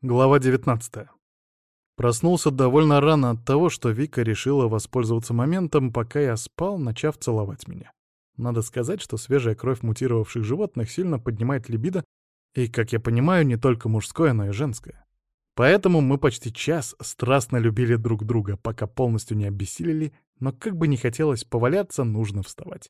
Глава 19. Проснулся довольно рано от того, что Вика решила воспользоваться моментом, пока я спал, начав целовать меня. Надо сказать, что свежая кровь мутировавших животных сильно поднимает либидо, и, как я понимаю, не только мужское, но и женское. Поэтому мы почти час страстно любили друг друга, пока полностью не обессилели, но как бы не хотелось поваляться, нужно вставать.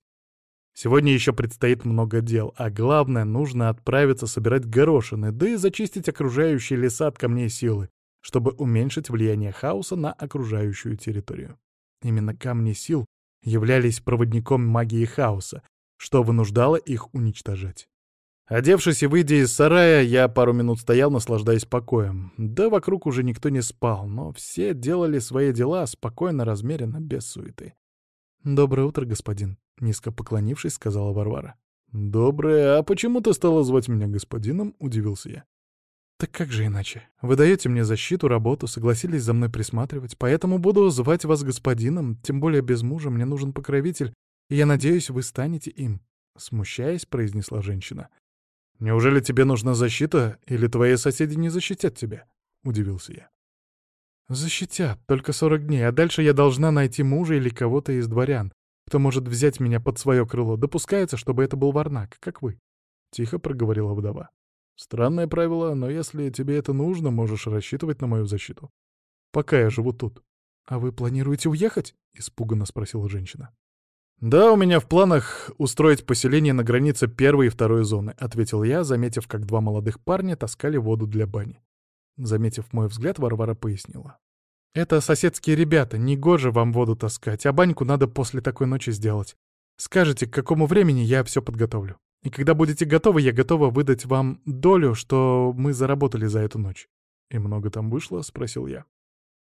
Сегодня еще предстоит много дел, а главное, нужно отправиться собирать горошины, да и зачистить окружающие леса от камней силы, чтобы уменьшить влияние хаоса на окружающую территорию. Именно камни сил являлись проводником магии хаоса, что вынуждало их уничтожать. Одевшись и выйдя из сарая, я пару минут стоял, наслаждаясь покоем. Да вокруг уже никто не спал, но все делали свои дела спокойно, размеренно, без суеты. «Доброе утро, господин», — низко поклонившись, сказала Варвара. «Доброе. А почему ты стала звать меня господином?» — удивился я. «Так как же иначе? Вы даете мне защиту, работу, согласились за мной присматривать, поэтому буду звать вас господином, тем более без мужа мне нужен покровитель, и я надеюсь, вы станете им», — смущаясь, произнесла женщина. «Неужели тебе нужна защита, или твои соседи не защитят тебя?» — удивился я. «Защитят, только сорок дней, а дальше я должна найти мужа или кого-то из дворян, кто может взять меня под свое крыло. Допускается, чтобы это был Варнак, как вы», — тихо проговорила вдова. «Странное правило, но если тебе это нужно, можешь рассчитывать на мою защиту. Пока я живу тут». «А вы планируете уехать?» — испуганно спросила женщина. «Да, у меня в планах устроить поселение на границе первой и второй зоны», — ответил я, заметив, как два молодых парня таскали воду для бани. Заметив мой взгляд, Варвара пояснила. «Это соседские ребята, не гоже вам воду таскать, а баньку надо после такой ночи сделать. Скажите, к какому времени я все подготовлю. И когда будете готовы, я готова выдать вам долю, что мы заработали за эту ночь». «И много там вышло?» — спросил я.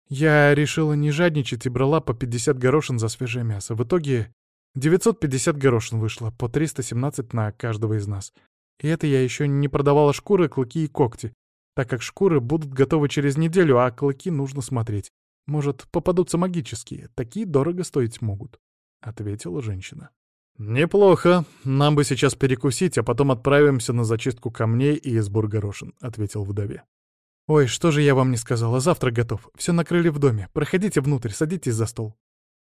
Я решила не жадничать и брала по 50 горошин за свежее мясо. В итоге 950 горошин вышло, по 317 на каждого из нас. И это я еще не продавала шкуры, клыки и когти, так как шкуры будут готовы через неделю, а клыки нужно смотреть. Может, попадутся магические, такие дорого стоить могут», — ответила женщина. «Неплохо. Нам бы сейчас перекусить, а потом отправимся на зачистку камней и сбор горошин», — ответил вдове. «Ой, что же я вам не сказала, завтрак готов. Все накрыли в доме. Проходите внутрь, садитесь за стол».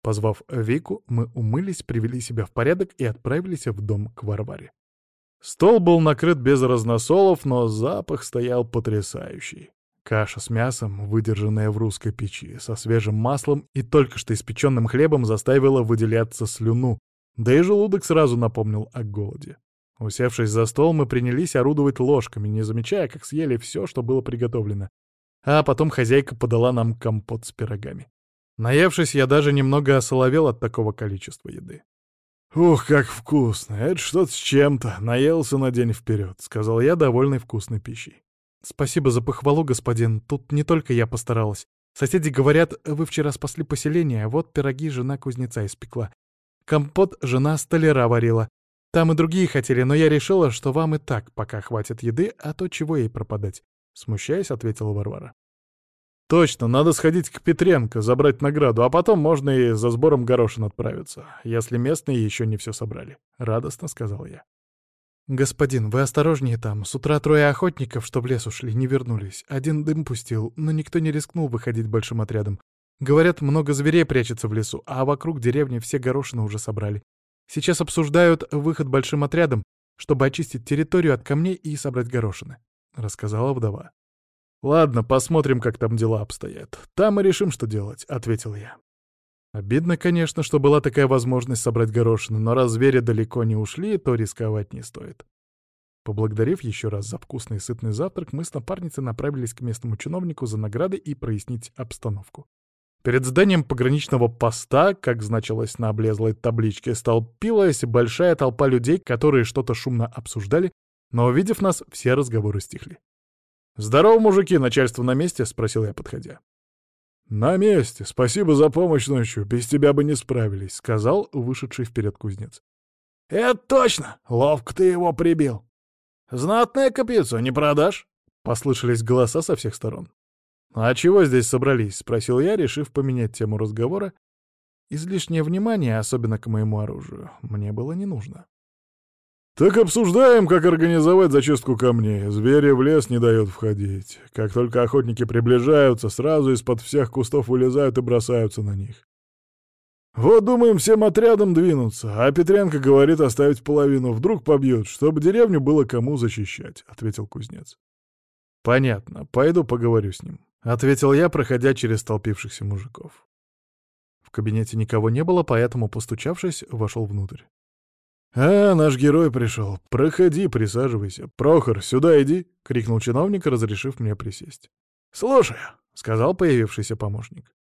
Позвав Вику, мы умылись, привели себя в порядок и отправились в дом к Варваре. Стол был накрыт без разносолов, но запах стоял потрясающий. Каша с мясом, выдержанная в русской печи, со свежим маслом и только что испеченным хлебом заставила выделяться слюну, да и желудок сразу напомнил о голоде. Усевшись за стол, мы принялись орудовать ложками, не замечая, как съели все, что было приготовлено. А потом хозяйка подала нам компот с пирогами. Наевшись, я даже немного осоловел от такого количества еды. «Ух, как вкусно! Это что-то с чем-то. Наелся на день вперед», — сказал я, довольный вкусной пищей. «Спасибо за похвалу, господин. Тут не только я постаралась. Соседи говорят, вы вчера спасли поселение, а вот пироги жена кузнеца испекла. Компот жена столяра варила. Там и другие хотели, но я решила, что вам и так пока хватит еды, а то чего ей пропадать?» Смущаясь, ответила Варвара. Точно, надо сходить к Петренко, забрать награду, а потом можно и за сбором горошин отправиться, если местные еще не все собрали. Радостно сказал я. «Господин, вы осторожнее там. С утра трое охотников, что в лес ушли, не вернулись. Один дым пустил, но никто не рискнул выходить большим отрядом. Говорят, много зверей прячется в лесу, а вокруг деревни все горошины уже собрали. Сейчас обсуждают выход большим отрядом, чтобы очистить территорию от камней и собрать горошины», — рассказала вдова. «Ладно, посмотрим, как там дела обстоят. Там и решим, что делать», — ответил я. Обидно, конечно, что была такая возможность собрать горошины, но раз звери далеко не ушли, то рисковать не стоит. Поблагодарив еще раз за вкусный и сытный завтрак, мы с напарницей направились к местному чиновнику за наградой и прояснить обстановку. Перед зданием пограничного поста, как значилось на облезлой табличке, столпилась большая толпа людей, которые что-то шумно обсуждали, но, увидев нас, все разговоры стихли. «Здорово, мужики, начальство на месте?» — спросил я, подходя. «На месте. Спасибо за помощь ночью. Без тебя бы не справились», — сказал вышедший вперед кузнец. «Это точно! Ловко ты его прибил. Знатное копьецо, не продашь?» — послышались голоса со всех сторон. «А чего здесь собрались?» — спросил я, решив поменять тему разговора. Излишнее внимание, особенно к моему оружию, мне было не нужно. «Так обсуждаем, как организовать зачистку камней. Звери в лес не дают входить. Как только охотники приближаются, сразу из-под всех кустов вылезают и бросаются на них. Вот думаем всем отрядом двинуться, а Петренко говорит оставить половину, вдруг побьют, чтобы деревню было кому защищать», — ответил кузнец. «Понятно, пойду поговорю с ним», — ответил я, проходя через толпившихся мужиков. В кабинете никого не было, поэтому, постучавшись, вошел внутрь. «А, наш герой пришел. Проходи, присаживайся. Прохор, сюда иди!» — крикнул чиновник, разрешив мне присесть. «Слушаю», — сказал появившийся помощник.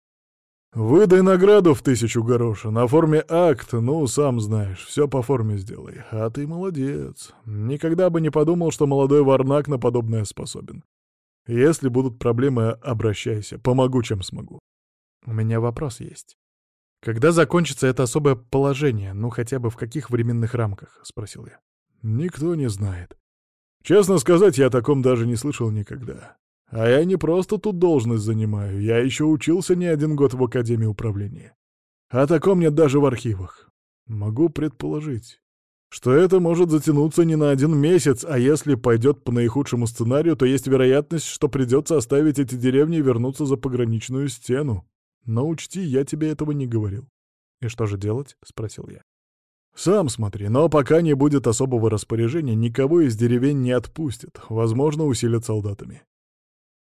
«Выдай награду в тысячу горошин. На форме акт, ну, сам знаешь, все по форме сделай. А ты молодец. Никогда бы не подумал, что молодой варнак на подобное способен. Если будут проблемы, обращайся. Помогу, чем смогу». «У меня вопрос есть. «Когда закончится это особое положение? Ну, хотя бы в каких временных рамках?» — спросил я. «Никто не знает. Честно сказать, я о таком даже не слышал никогда. А я не просто тут должность занимаю, я еще учился не один год в Академии управления. О таком нет даже в архивах. Могу предположить, что это может затянуться не на один месяц, а если пойдет по наихудшему сценарию, то есть вероятность, что придется оставить эти деревни и вернуться за пограничную стену. Но учти, я тебе этого не говорил. «И что же делать?» — спросил я. «Сам смотри, но пока не будет особого распоряжения, никого из деревень не отпустят, возможно, усилят солдатами.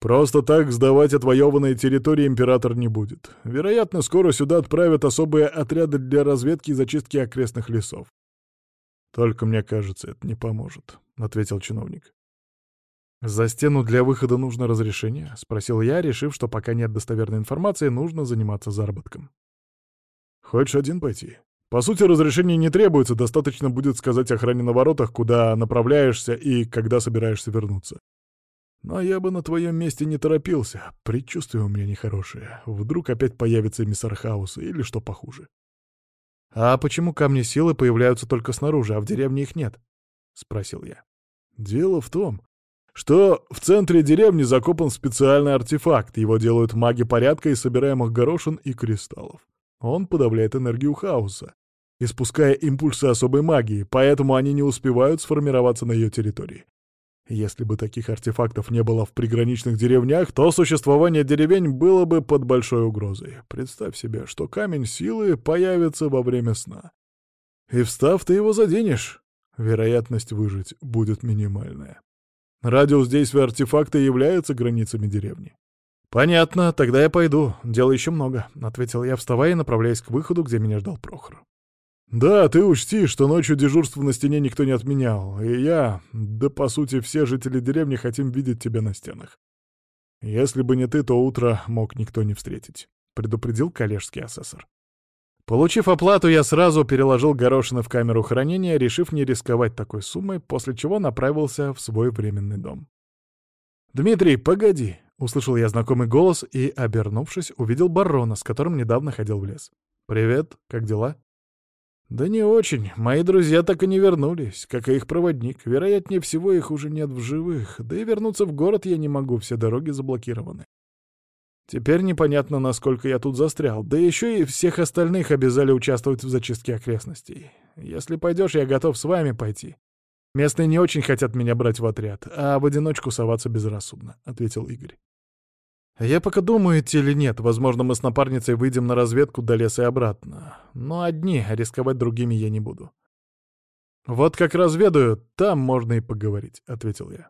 Просто так сдавать отвоеванные территории император не будет. Вероятно, скоро сюда отправят особые отряды для разведки и зачистки окрестных лесов. Только мне кажется, это не поможет», — ответил чиновник. «За стену для выхода нужно разрешение?» — спросил я, решив, что пока нет достоверной информации, нужно заниматься заработком. «Хочешь один пойти?» «По сути, разрешения не требуется, достаточно будет сказать охране на воротах, куда направляешься и когда собираешься вернуться. Но я бы на твоем месте не торопился, предчувствие у меня нехорошее. Вдруг опять появится эмиссар хаоса или что похуже». «А почему камни силы появляются только снаружи, а в деревне их нет?» — спросил я. «Дело в том, что в центре деревни закопан специальный артефакт. Его делают маги порядка из собираемых горошин и кристаллов. Он подавляет энергию хаоса, испуская импульсы особой магии, поэтому они не успевают сформироваться на ее территории. Если бы таких артефактов не было в приграничных деревнях, то существование деревень было бы под большой угрозой. Представь себе, что камень силы появится во время сна. И встав, ты его заденешь. Вероятность выжить будет минимальная. Радиус действия артефакта является границами деревни. «Понятно, тогда я пойду. Дела еще много», — ответил я, вставая и направляясь к выходу, где меня ждал Прохор. «Да, ты учти, что ночью дежурство на стене никто не отменял, и я, да по сути все жители деревни хотим видеть тебя на стенах. Если бы не ты, то утро мог никто не встретить», — предупредил коллежский асессор. Получив оплату, я сразу переложил горошины в камеру хранения, решив не рисковать такой суммой, после чего направился в свой временный дом. «Дмитрий, погоди!» — услышал я знакомый голос и, обернувшись, увидел барона, с которым недавно ходил в лес. «Привет, как дела?» «Да не очень. Мои друзья так и не вернулись, как и их проводник. Вероятнее всего, их уже нет в живых. Да и вернуться в город я не могу, все дороги заблокированы. Теперь непонятно, насколько я тут застрял. Да еще и всех остальных обязали участвовать в зачистке окрестностей. Если пойдешь, я готов с вами пойти. Местные не очень хотят меня брать в отряд, а в одиночку соваться безрассудно», — ответил Игорь. «Я пока думаю, идти или нет. Возможно, мы с напарницей выйдем на разведку до леса и обратно. Но одни, а рисковать другими я не буду». «Вот как разведаю, там можно и поговорить», — ответил я.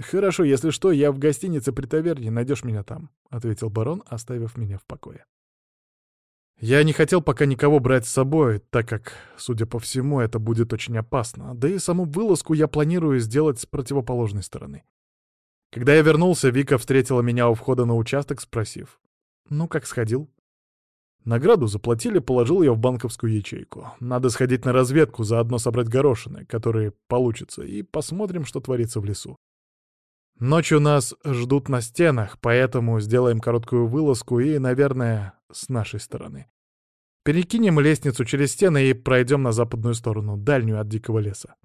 «Хорошо, если что, я в гостинице при таверне, найдешь меня там», — ответил барон, оставив меня в покое. Я не хотел пока никого брать с собой, так как, судя по всему, это будет очень опасно, да и саму вылазку я планирую сделать с противоположной стороны. Когда я вернулся, Вика встретила меня у входа на участок, спросив, «Ну, как сходил?» Награду заплатили, положил ее в банковскую ячейку. Надо сходить на разведку, заодно собрать горошины, которые получатся, и посмотрим, что творится в лесу. Ночью нас ждут на стенах, поэтому сделаем короткую вылазку и, наверное, с нашей стороны. Перекинем лестницу через стены и пройдем на западную сторону, дальнюю от дикого леса.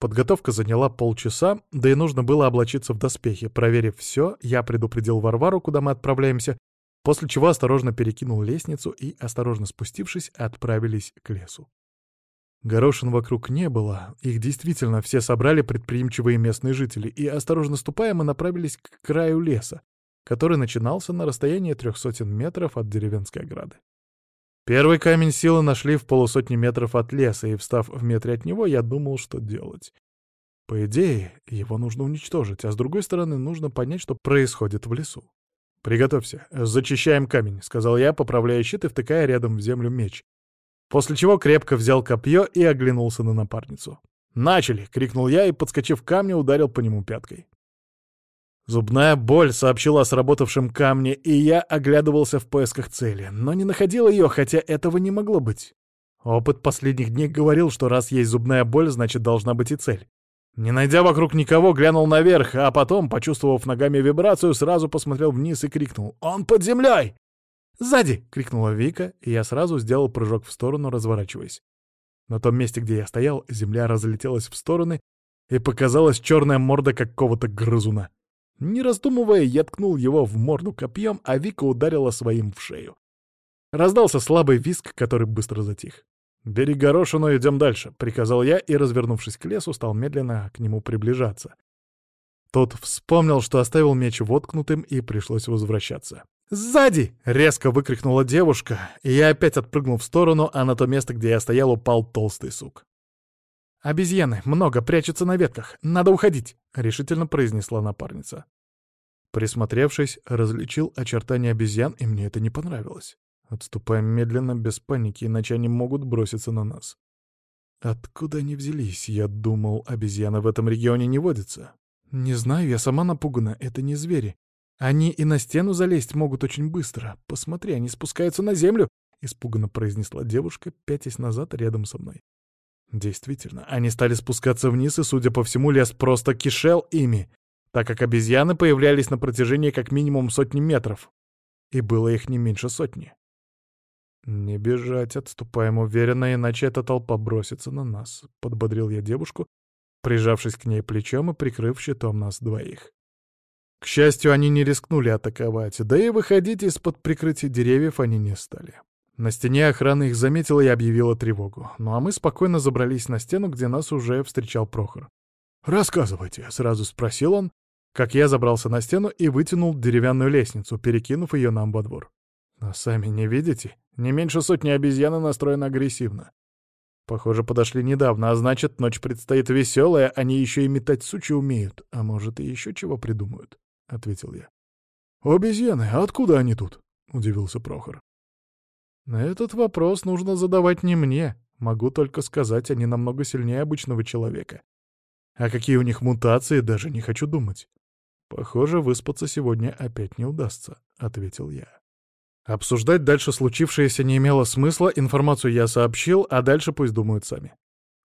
Подготовка заняла полчаса, да и нужно было облачиться в доспехи. Проверив все, я предупредил Варвару, куда мы отправляемся, после чего осторожно перекинул лестницу и, осторожно спустившись, отправились к лесу. Горошин вокруг не было, их действительно все собрали предприимчивые местные жители, и, осторожно ступая, мы направились к краю леса, который начинался на расстоянии трех сотен метров от деревенской ограды. Первый камень силы нашли в полусотни метров от леса, и, встав в метре от него, я думал, что делать. По идее, его нужно уничтожить, а с другой стороны, нужно понять, что происходит в лесу. «Приготовься, зачищаем камень», — сказал я, поправляя щит и втыкая рядом в землю меч. После чего крепко взял копье и оглянулся на напарницу. «Начали!» — крикнул я и, подскочив к камню, ударил по нему пяткой. Зубная боль сообщила о сработавшем камне, и я оглядывался в поисках цели, но не находил ее, хотя этого не могло быть. Опыт последних дней говорил, что раз есть зубная боль, значит должна быть и цель. Не найдя вокруг никого, глянул наверх, а потом, почувствовав ногами вибрацию, сразу посмотрел вниз и крикнул «Он под землей!» «Сзади!» — крикнула Вика, и я сразу сделал прыжок в сторону, разворачиваясь. На том месте, где я стоял, земля разлетелась в стороны, и показалась черная морда какого-то грызуна. Не раздумывая, я ткнул его в морду копьем, а Вика ударила своим в шею. Раздался слабый виск, который быстро затих. «Бери горошину, идем дальше», — приказал я и, развернувшись к лесу, стал медленно к нему приближаться. Тот вспомнил, что оставил меч воткнутым, и пришлось возвращаться. «Сзади!» — резко выкрикнула девушка, и я опять отпрыгнул в сторону, а на то место, где я стоял, упал толстый сук. «Обезьяны, много, прячутся на ветках. Надо уходить!» — решительно произнесла напарница. Присмотревшись, различил очертания обезьян, и мне это не понравилось. Отступаем медленно, без паники, иначе они могут броситься на нас. Откуда они взялись? Я думал, обезьяны в этом регионе не водятся. Не знаю, я сама напугана, это не звери. Они и на стену залезть могут очень быстро. Посмотри, они спускаются на землю, — испуганно произнесла девушка, пятясь назад рядом со мной. Действительно, они стали спускаться вниз, и, судя по всему, лес просто кишел ими, так как обезьяны появлялись на протяжении как минимум сотни метров. И было их не меньше сотни. «Не бежать, отступаем уверенно, иначе эта толпа бросится на нас», — подбодрил я девушку, прижавшись к ней плечом и прикрыв щитом нас двоих. К счастью, они не рискнули атаковать, да и выходить из-под прикрытия деревьев они не стали. На стене охрана их заметила и объявила тревогу. Ну а мы спокойно забрались на стену, где нас уже встречал Прохор. «Рассказывайте», — сразу спросил он, как я забрался на стену и вытянул деревянную лестницу, перекинув ее нам во двор. «А сами не видите? Не меньше сотни обезьяны настроены агрессивно. Похоже, подошли недавно, а значит, ночь предстоит веселая, они еще и метать сучи умеют, а может, и еще чего придумают», — ответил я. «Обезьяны, откуда они тут?» — удивился Прохор. «Этот вопрос нужно задавать не мне. Могу только сказать, они намного сильнее обычного человека. А какие у них мутации, даже не хочу думать. Похоже, выспаться сегодня опять не удастся», — ответил я. Обсуждать дальше случившееся не имело смысла, информацию я сообщил, а дальше пусть думают сами.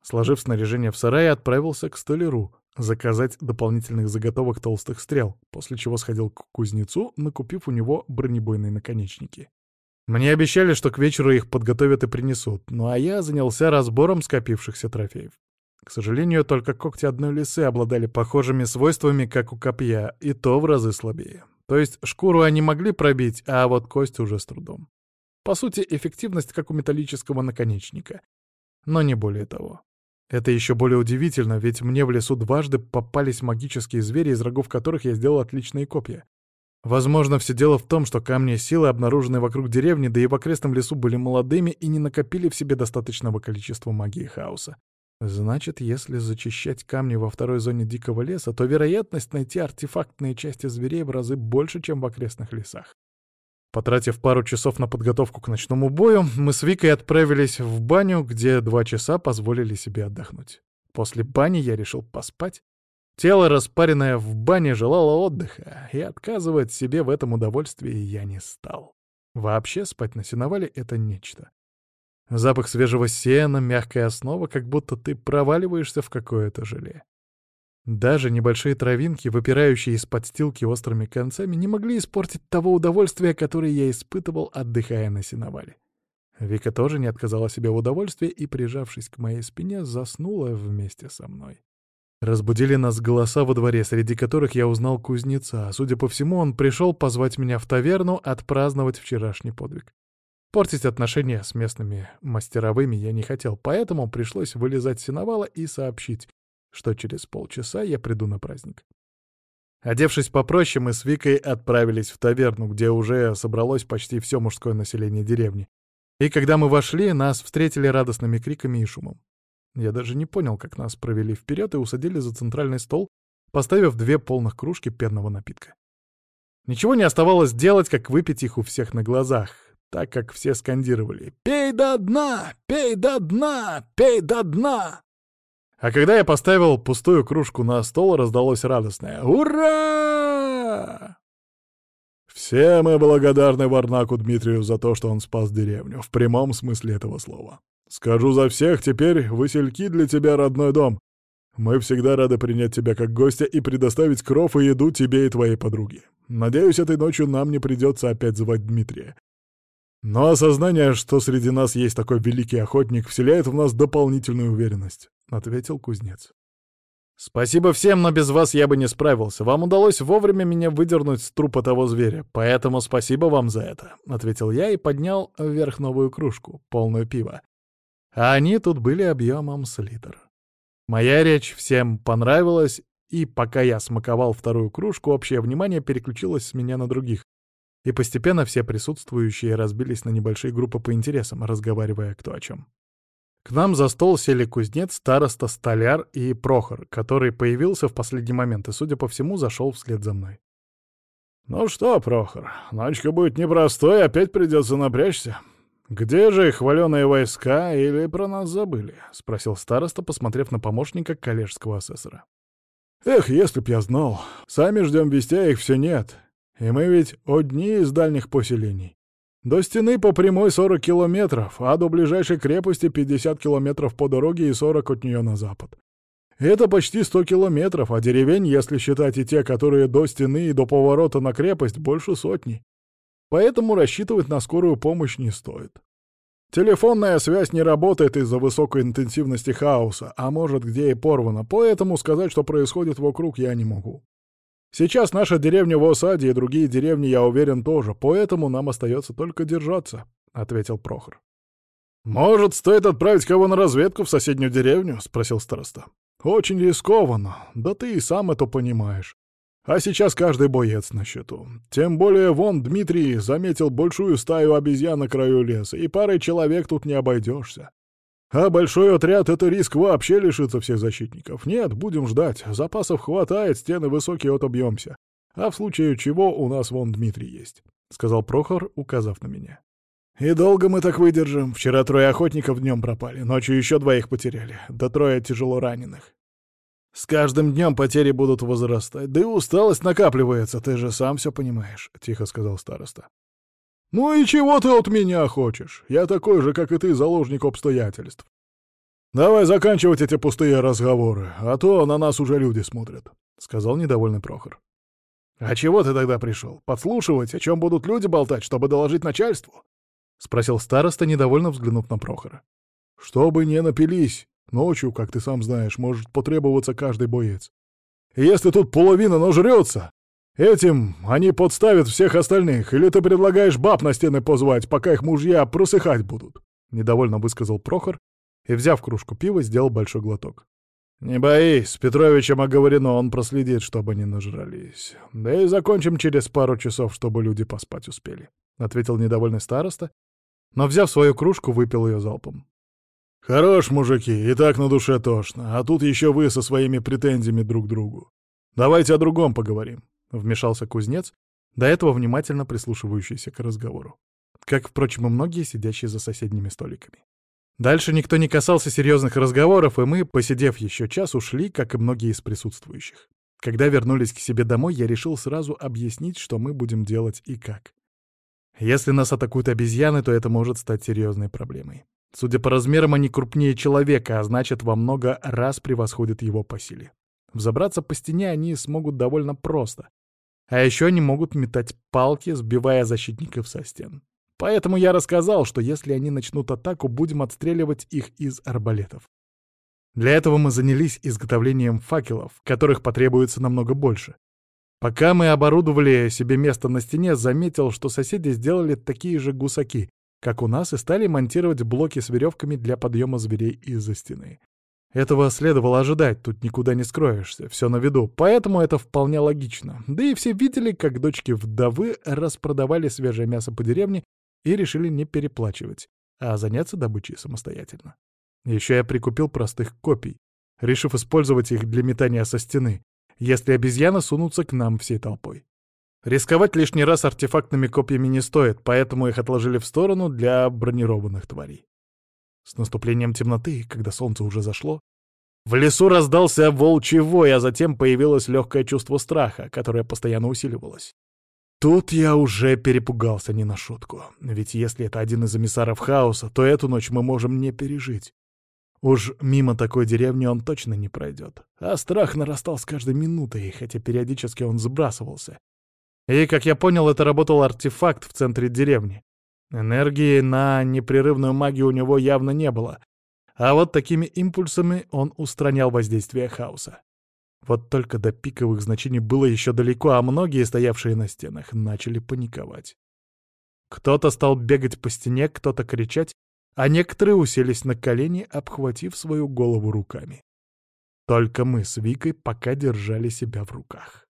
Сложив снаряжение в сарае, отправился к столяру, заказать дополнительных заготовок толстых стрел, после чего сходил к кузнецу, накупив у него бронебойные наконечники. Мне обещали, что к вечеру их подготовят и принесут, ну а я занялся разбором скопившихся трофеев. К сожалению, только когти одной лисы обладали похожими свойствами, как у копья, и то в разы слабее. То есть шкуру они могли пробить, а вот кость уже с трудом. По сути, эффективность как у металлического наконечника. Но не более того. Это еще более удивительно, ведь мне в лесу дважды попались магические звери, из рогов которых я сделал отличные копья. Возможно, все дело в том, что камни силы, обнаруженные вокруг деревни, да и в окрестном лесу были молодыми и не накопили в себе достаточного количества магии хаоса. Значит, если зачищать камни во второй зоне дикого леса, то вероятность найти артефактные части зверей в разы больше, чем в окрестных лесах. Потратив пару часов на подготовку к ночному бою, мы с Викой отправились в баню, где два часа позволили себе отдохнуть. После бани я решил поспать. Тело, распаренное в бане, желало отдыха, и отказывать себе в этом удовольствии я не стал. Вообще спать на сеновале — это нечто. Запах свежего сена, мягкая основа, как будто ты проваливаешься в какое-то желе. Даже небольшие травинки, выпирающие из подстилки острыми концами, не могли испортить того удовольствия, которое я испытывал, отдыхая на сеновале. Вика тоже не отказала себе в удовольствии и, прижавшись к моей спине, заснула вместе со мной. Разбудили нас голоса во дворе, среди которых я узнал кузнеца. Судя по всему, он пришел позвать меня в таверну отпраздновать вчерашний подвиг. Портить отношения с местными мастеровыми я не хотел, поэтому пришлось вылезать с сеновала и сообщить, что через полчаса я приду на праздник. Одевшись попроще, мы с Викой отправились в таверну, где уже собралось почти все мужское население деревни. И когда мы вошли, нас встретили радостными криками и шумом. Я даже не понял, как нас провели вперед и усадили за центральный стол, поставив две полных кружки пенного напитка. Ничего не оставалось делать, как выпить их у всех на глазах, так как все скандировали «Пей до дна! Пей до дна! Пей до дна!» А когда я поставил пустую кружку на стол, раздалось радостное «Ура!» Все мы благодарны Варнаку Дмитрию за то, что он спас деревню, в прямом смысле этого слова. Скажу за всех, теперь Васильки для тебя родной дом. Мы всегда рады принять тебя как гостя и предоставить кров и еду тебе и твоей подруге. Надеюсь, этой ночью нам не придется опять звать Дмитрия. Но осознание, что среди нас есть такой великий охотник, вселяет в нас дополнительную уверенность», — ответил кузнец. «Спасибо всем, но без вас я бы не справился. Вам удалось вовремя меня выдернуть с трупа того зверя, поэтому спасибо вам за это», — ответил я и поднял вверх новую кружку, полную пива. А они тут были объемом с литр. Моя речь всем понравилась, и пока я смаковал вторую кружку, общее внимание переключилось с меня на других, и постепенно все присутствующие разбились на небольшие группы по интересам, разговаривая кто о чем. К нам за стол сели кузнец, староста, столяр и Прохор, который появился в последний момент и, судя по всему, зашел вслед за мной. «Ну что, Прохор, ночка будет непростой, опять придется напрячься. Где же хваленые войска или про нас забыли?» — спросил староста, посмотрев на помощника коллежского асессора. «Эх, если б я знал. Сами ждем вестей, а их все нет. И мы ведь одни из дальних поселений. До стены по прямой 40 километров, а до ближайшей крепости 50 километров по дороге и 40 от нее на запад. Это почти 100 километров, а деревень, если считать и те, которые до стены и до поворота на крепость, больше сотни. Поэтому рассчитывать на скорую помощь не стоит. Телефонная связь не работает из-за высокой интенсивности хаоса, а может где и порвана, поэтому сказать, что происходит вокруг, я не могу. Сейчас наша деревня в осаде и другие деревни, я уверен, тоже, поэтому нам остается только держаться», — ответил Прохор. «Может, стоит отправить кого на разведку в соседнюю деревню?» — спросил староста. «Очень рискованно, да ты и сам это понимаешь. А сейчас каждый боец на счету. Тем более вон Дмитрий заметил большую стаю обезьян на краю леса, и парой человек тут не обойдешься. А большой отряд — это риск вообще лишиться всех защитников. Нет, будем ждать. Запасов хватает, стены высокие, отобьемся. А в случае чего у нас вон Дмитрий есть», — сказал Прохор, указав на меня. «И долго мы так выдержим? Вчера трое охотников днем пропали, ночью еще двоих потеряли, да трое тяжело раненых. С каждым днем потери будут возрастать, да и усталость накапливается, ты же сам все понимаешь», — тихо сказал староста. «Ну и чего ты от меня хочешь? Я такой же, как и ты, заложник обстоятельств. Давай заканчивать эти пустые разговоры, а то на нас уже люди смотрят», — сказал недовольный Прохор. «А чего ты тогда пришел? Подслушивать, о чем будут люди болтать, чтобы доложить начальству?» — спросил староста, недовольно взглянув на Прохора. «Чтобы не напились. Ночью, как ты сам знаешь, может потребоваться каждый боец. Если тут половина нажрется, Этим они подставят всех остальных, или ты предлагаешь баб на стены позвать, пока их мужья просыхать будут?» Недовольно высказал Прохор и, взяв кружку пива, сделал большой глоток. «Не боись, с Петровичем оговорено, он проследит, чтобы не нажрались. Да и закончим через пару часов, чтобы люди поспать успели», — ответил недовольный староста, но, взяв свою кружку, выпил ее залпом. «Хорош, мужики, и так на душе тошно, а тут еще вы со своими претензиями друг к другу. Давайте о другом поговорим. Вмешался кузнец, до этого внимательно прислушивающийся к разговору. Как, впрочем, и многие, сидящие за соседними столиками. Дальше никто не касался серьезных разговоров, и мы, посидев еще час, ушли, как и многие из присутствующих. Когда вернулись к себе домой, я решил сразу объяснить, что мы будем делать и как. Если нас атакуют обезьяны, то это может стать серьезной проблемой. Судя по размерам, они крупнее человека, а значит, во много раз превосходят его по силе. Взобраться по стене они смогут довольно просто, а еще они могут метать палки, сбивая защитников со стен. Поэтому я рассказал, что если они начнут атаку, будем отстреливать их из арбалетов. Для этого мы занялись изготовлением факелов, которых потребуется намного больше. Пока мы оборудовали себе место на стене, заметил, что соседи сделали такие же гусаки, как у нас, и стали монтировать блоки с веревками для подъема зверей из-за стены. Этого следовало ожидать, тут никуда не скроешься, все на виду, поэтому это вполне логично. Да и все видели, как дочки вдовы распродавали свежее мясо по деревне и решили не переплачивать, а заняться добычей самостоятельно. Еще я прикупил простых копий, решив использовать их для метания со стены, если обезьяны сунутся к нам всей толпой. Рисковать лишний раз артефактными копьями не стоит, поэтому их отложили в сторону для бронированных тварей. С наступлением темноты, когда солнце уже зашло, в лесу раздался волчий вой, а затем появилось легкое чувство страха, которое постоянно усиливалось. Тут я уже перепугался не на шутку, ведь если это один из эмиссаров хаоса, то эту ночь мы можем не пережить. Уж мимо такой деревни он точно не пройдет. А страх нарастал с каждой минутой, хотя периодически он сбрасывался. И, как я понял, это работал артефакт в центре деревни. Энергии на непрерывную магию у него явно не было. А вот такими импульсами он устранял воздействие хаоса. Вот только до пиковых значений было еще далеко, а многие, стоявшие на стенах, начали паниковать. Кто-то стал бегать по стене, кто-то кричать, а некоторые уселись на колени, обхватив свою голову руками. Только мы с Викой пока держали себя в руках.